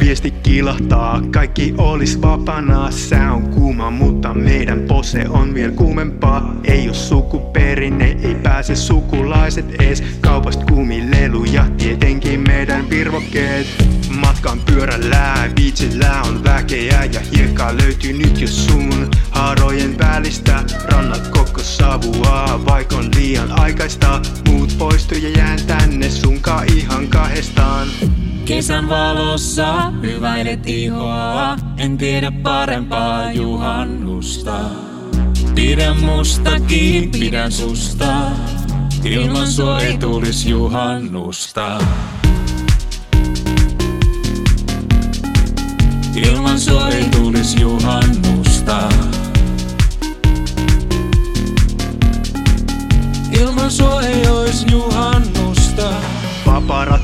oikeesti kilahtaa. Kaikki olis vapana, sää on kuuma Mutta meidän pose on vielä kuumempaa. Ei oo sukuperinne, ei pääse sukulaiset ees. Kaupast kuumileluja, tietenkin meidän virvokkeet. Matkan pyörällä, viitsillä on väkeä Ja hiekkaa löytyy nyt jo sun haarojen välistä. Rannat koko savua, vaikka on liian aikaista. Muut poistu ja jään tänne sunka ihan kahdestaan Kesän valossa hyväilet ihoa, en tiedä parempaa juhannusta. Pidän mustakin, pidän susta, ilman sua ei tulis juhannusta. Ilman sua ei tulis juhannusta.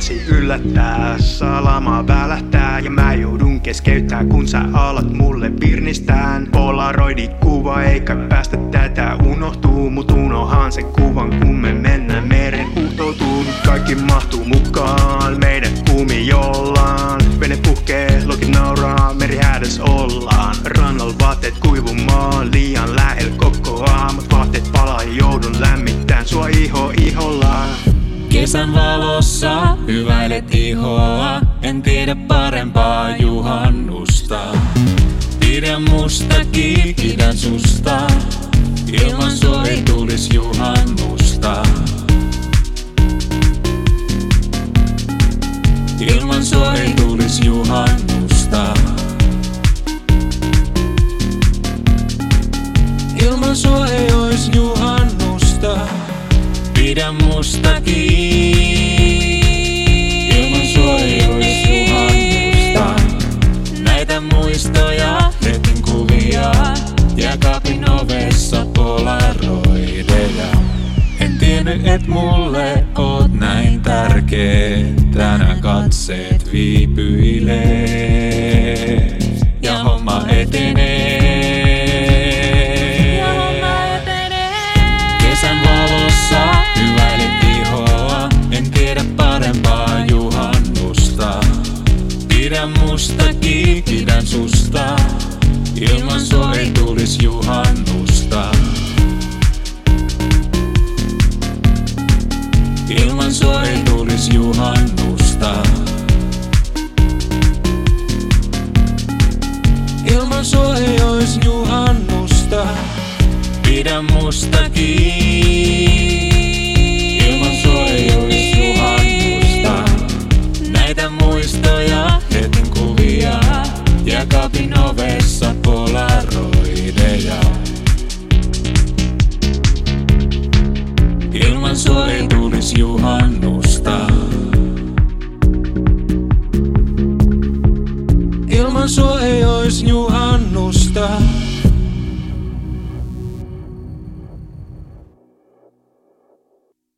Paparatsi yllättää, salamaa välähtää ja mä joudun keskeyttää kun sä alat mulle virnistään. Polaroidi kuva eikä päästä tätä unohtuu, mut unohan sen kuvan kun me mennään meren huuhtoutuun Kaikki mahtuu mukaan, meidän kuumi jollaan Vene puhkee, lokit nauraa, meri hädäs ollaan. Rannalla vaatteet kuivumaan, liian lähellä koko aamu. Vaatteet palaa joudun lämmittään sua iho ihollaan Kesän valossa hyväilet ihoa, en tiedä parempaa juhannusta. Pidän mustakin, pidän susta, ilman sua ei tulis juhannusta. Ilman sua ei tulis juhannusta. Ilman sua ei ois juhannusta. Pidä mustakin. Ilman et mulle oot näin tärkeä. Tänään katseet viipyilee. Ja homma etenee. Ja homma Kesän valossa ihoa, en tiedä parempaa juhannusta. Pidän mustakin, pidän susta, ilman sua ei tulis juhannusta. Ilman sua ei tulis juhannusta. Ilman sua ei ois juhannusta. Pidä mustakin. Ilman sua ei ois juhannusta. Näitä muistoja, retin